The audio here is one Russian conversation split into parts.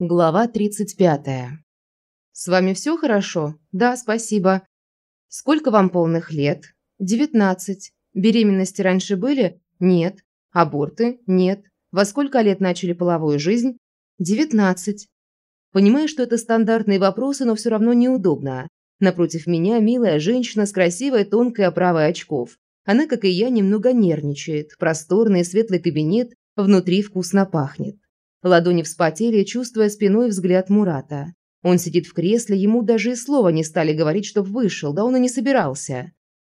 Глава 35. «С вами все хорошо?» «Да, спасибо». «Сколько вам полных лет?» «Девятнадцать». «Беременности раньше были?» «Нет». «Аборты?» «Нет». «Во сколько лет начали половую жизнь?» «Девятнадцать». Понимаю, что это стандартные вопросы, но все равно неудобно. Напротив меня милая женщина с красивой тонкой оправой очков. Она, как и я, немного нервничает. Просторный светлый кабинет, внутри вкусно пахнет. Ладони вспотели, чувствуя спиной взгляд Мурата. Он сидит в кресле, ему даже и слова не стали говорить, чтоб вышел, да он и не собирался.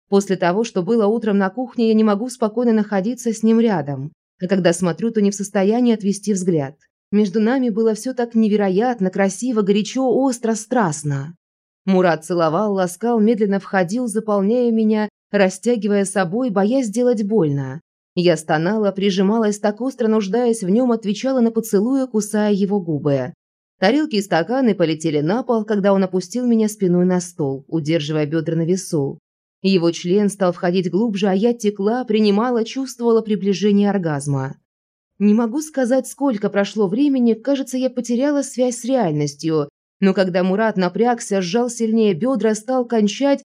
После того, что было утром на кухне, я не могу спокойно находиться с ним рядом. А когда смотрю, то не в состоянии отвести взгляд. Между нами было все так невероятно, красиво, горячо, остро, страстно. Мурат целовал, ласкал, медленно входил, заполняя меня, растягивая собой, боясь сделать больно. Я стонала, прижималась, так остро нуждаясь в нем, отвечала на поцелуя, кусая его губы. Тарелки и стаканы полетели на пол, когда он опустил меня спиной на стол, удерживая бедра на весу. Его член стал входить глубже, а я текла, принимала, чувствовала приближение оргазма. Не могу сказать, сколько прошло времени, кажется, я потеряла связь с реальностью. Но когда Мурат напрягся, сжал сильнее бедра, стал кончать,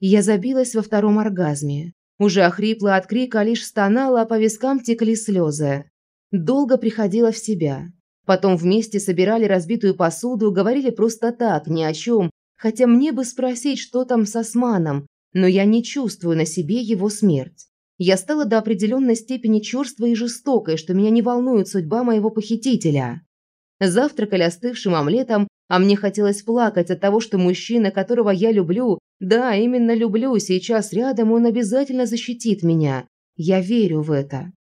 я забилась во втором оргазме. Уже охрипла от крика, лишь стонала, а по вискам текли слезы. Долго приходила в себя. Потом вместе собирали разбитую посуду, говорили просто так, ни о чем, хотя мне бы спросить, что там с Османом, но я не чувствую на себе его смерть. Я стала до определенной степени черствой и жестокой, что меня не волнует судьба моего похитителя. Завтракали остывшим омлетом, а мне хотелось плакать от того, что мужчина, которого я люблю, да, именно люблю, сейчас рядом, он обязательно защитит меня. Я верю в это.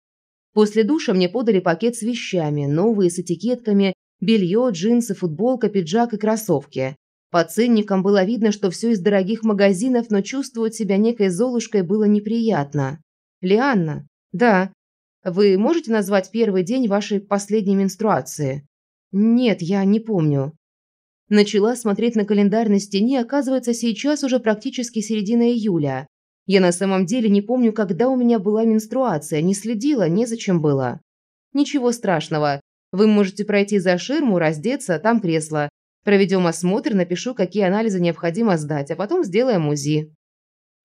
После душа мне подали пакет с вещами, новые с этикетками, белье, джинсы, футболка, пиджак и кроссовки. По ценникам было видно, что все из дорогих магазинов, но чувствовать себя некой Золушкой было неприятно. «Лианна?» «Да». «Вы можете назвать первый день вашей последней менструации?» «Нет, я не помню». Начала смотреть на календарь на стене, оказывается, сейчас уже практически середина июля. Я на самом деле не помню, когда у меня была менструация, не следила, незачем было. Ничего страшного. Вы можете пройти за ширму, раздеться, там кресло. Проведем осмотр, напишу, какие анализы необходимо сдать, а потом сделаем УЗИ.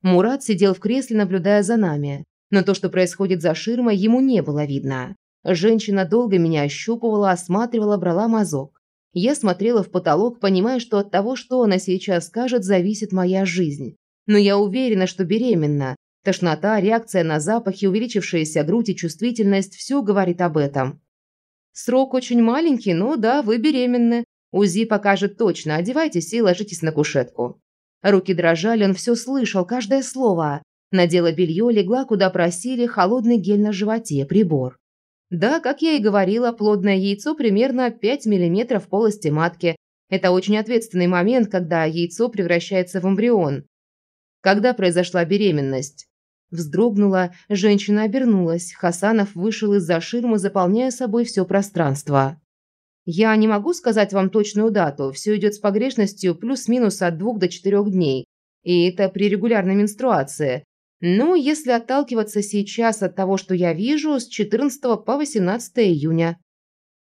Мурат сидел в кресле, наблюдая за нами. Но то, что происходит за ширмой, ему не было видно. Женщина долго меня ощупывала, осматривала, брала мазок. Я смотрела в потолок, понимая, что от того, что она сейчас скажет, зависит моя жизнь. Но я уверена, что беременна. Тошнота, реакция на запахи, увеличившаяся грудь и чувствительность – все говорит об этом. Срок очень маленький, но да, вы беременны. УЗИ покажет точно. Одевайтесь и ложитесь на кушетку. Руки дрожали, он все слышал, каждое слово. Надела белье, легла, куда просили, холодный гель на животе, прибор. Да, как я и говорила, плодное яйцо примерно 5 мм в полости матки. Это очень ответственный момент, когда яйцо превращается в эмбрион. Когда произошла беременность? Вздрогнула, женщина обернулась. Хасанов вышел из-за ширмы, заполняя собой все пространство. Я не могу сказать вам точную дату. Все идет с погрешностью плюс-минус от двух до четырех дней. И это при регулярной менструации. Ну, если отталкиваться сейчас от того, что я вижу, с 14 по 18 июня.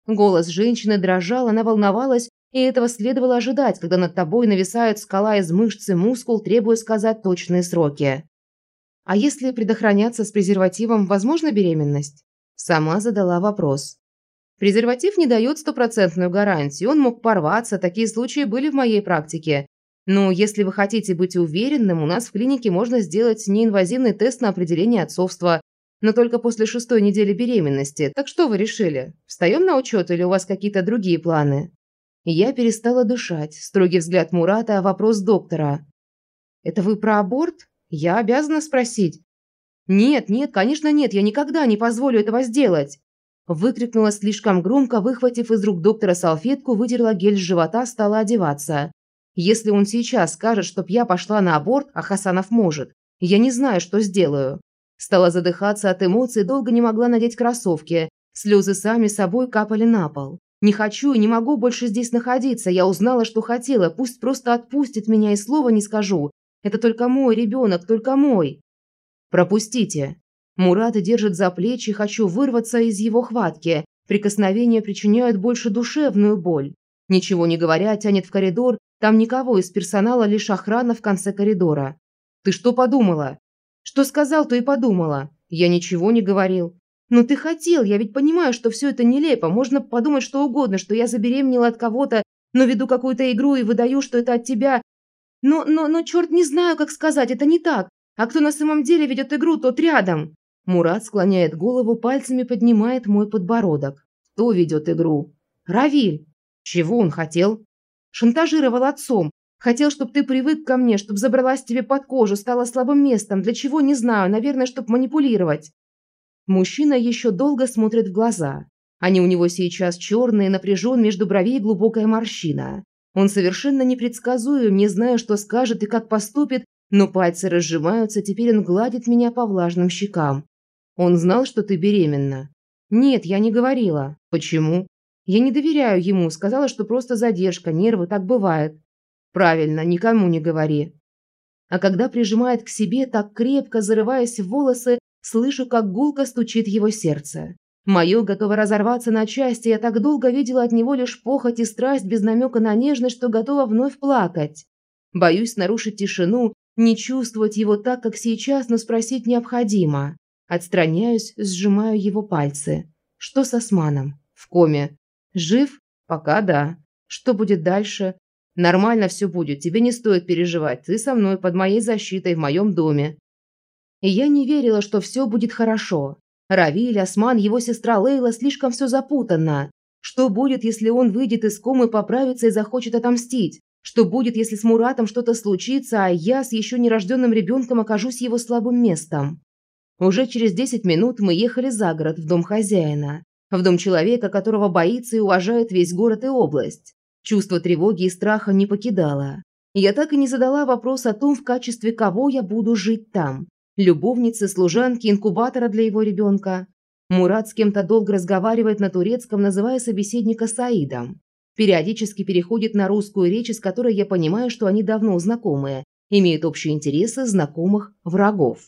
Голос женщины дрожал, она волновалась, и этого следовало ожидать, когда над тобой нависает скала из мышц и мускул, требуя сказать точные сроки. А если предохраняться с презервативом, возможна беременность? Сама задала вопрос. Презерватив не дает стопроцентную гарантию, он мог порваться, такие случаи были в моей практике. Но если вы хотите быть уверенным, у нас в клинике можно сделать неинвазивный тест на определение отцовства, но только после шестой недели беременности. Так что вы решили? Встаем на учет или у вас какие-то другие планы? Я перестала дышать. Строгий взгляд Мурата, а вопрос доктора. «Это вы про аборт? Я обязана спросить». «Нет, нет, конечно нет, я никогда не позволю этого сделать!» Выкрикнула слишком громко, выхватив из рук доктора салфетку, вытерла гель с живота, стала одеваться. Если он сейчас скажет, чтоб я пошла на аборт, а Хасанов может, я не знаю, что сделаю. Стала задыхаться от эмоций, долго не могла надеть кроссовки. Слезы сами собой капали на пол. Не хочу и не могу больше здесь находиться. Я узнала, что хотела. Пусть просто отпустит меня и слова не скажу. Это только мой ребенок, только мой. Пропустите. Мурат держит за плечи, хочу вырваться из его хватки. Прикосновения причиняют больше душевную боль. Ничего не говоря, тянет в коридор, там никого из персонала, лишь охрана в конце коридора. «Ты что подумала?» «Что сказал, то и подумала. Я ничего не говорил». «Ну ты хотел, я ведь понимаю, что все это нелепо. Можно подумать что угодно, что я забеременела от кого-то, но веду какую-то игру и выдаю, что это от тебя. Но, но, но, черт, не знаю, как сказать, это не так. А кто на самом деле ведет игру, тот рядом». Мурат склоняет голову, пальцами поднимает мой подбородок. «Кто ведет игру?» «Равиль». «Чего он хотел?» «Шантажировал отцом. Хотел, чтобы ты привык ко мне, чтобы забралась тебе под кожу, стала слабым местом. Для чего, не знаю. Наверное, чтобы манипулировать». Мужчина еще долго смотрит в глаза. Они у него сейчас черные, напряжен между бровей глубокая морщина. Он совершенно непредсказуем, не зная, что скажет и как поступит, но пальцы разжимаются, теперь он гладит меня по влажным щекам. Он знал, что ты беременна. Нет, я не говорила. Почему? Я не доверяю ему, сказала, что просто задержка, нервы, так бывает. Правильно, никому не говори. А когда прижимает к себе, так крепко зарываясь в волосы, слышу, как гулко стучит его сердце. Мое готово разорваться на части, я так долго видела от него лишь похоть и страсть без намека на нежность, что готова вновь плакать. Боюсь нарушить тишину, не чувствовать его так, как сейчас, но спросить необходимо. Отстраняюсь, сжимаю его пальцы. Что с Османом? В коме. Жив? Пока да. Что будет дальше? Нормально все будет, тебе не стоит переживать. Ты со мной, под моей защитой, в моем доме. И я не верила, что все будет хорошо. Равиль, Осман, его сестра Лейла, слишком все запутанно. Что будет, если он выйдет из комы, поправится и захочет отомстить? Что будет, если с Муратом что-то случится, а я с еще нерожденным ребенком окажусь его слабым местом? Уже через 10 минут мы ехали за город в дом хозяина. В дом человека, которого боится и уважает весь город и область. Чувство тревоги и страха не покидало. Я так и не задала вопрос о том, в качестве кого я буду жить там. Любовницы, служанки, инкубатора для его ребенка. Мурат с кем-то долго разговаривает на турецком, называя собеседника Саидом. Периодически переходит на русскую речь, с которой я понимаю, что они давно знакомые, имеют общие интересы, знакомых, врагов.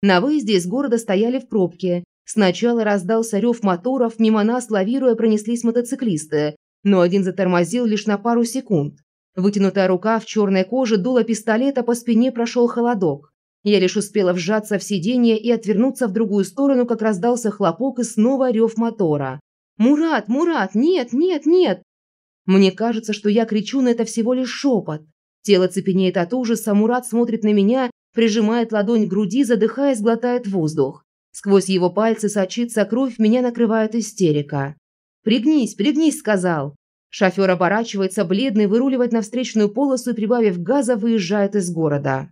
На выезде из города стояли в пробке. Сначала раздался рев моторов, мимо нас, лавируя, пронеслись мотоциклисты, но один затормозил лишь на пару секунд. Вытянутая рука в черной коже дула пистолета, по спине прошел холодок. Я лишь успела вжаться в сиденье и отвернуться в другую сторону, как раздался хлопок и снова рев мотора. «Мурат! Мурат! Нет! Нет! Нет!» Мне кажется, что я кричу, но это всего лишь шепот. Тело цепенеет от ужаса, Мурат смотрит на меня, прижимает ладонь к груди, задыхаясь, глотает воздух. Сквозь его пальцы сочится кровь, меня накрывает истерика. «Пригнись, пригнись», – сказал. Шофер оборачивается, бледный, выруливает на встречную полосу и, прибавив газа, выезжает из города.